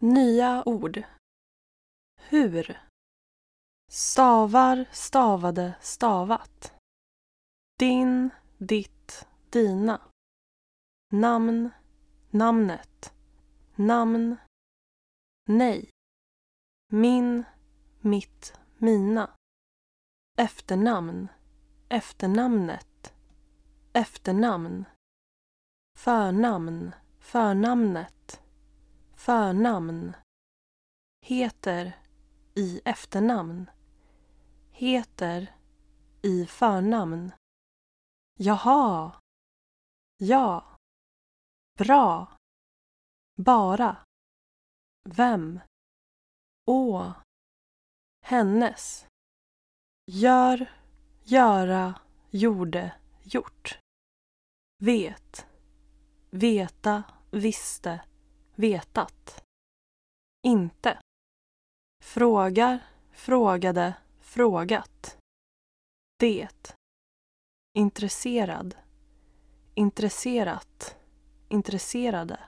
Nya ord. Hur. Stavar, stavade, stavat. Din, ditt, dina. Namn, namnet. Namn. Nej. Min, mitt, mina. Efternamn. Efternamnet. Efternamn. Förnamn. Förnamnet. Förnamn. Heter i efternamn. Heter i förnamn. Jaha. Ja. Bra. Bara. Vem. Å. Hennes. Gör, göra, gjorde, gjort. Vet. Veta, visste, vetat. Inte. Frågar, frågade, frågat. Det. Intresserad. Intresserat. Intresserade.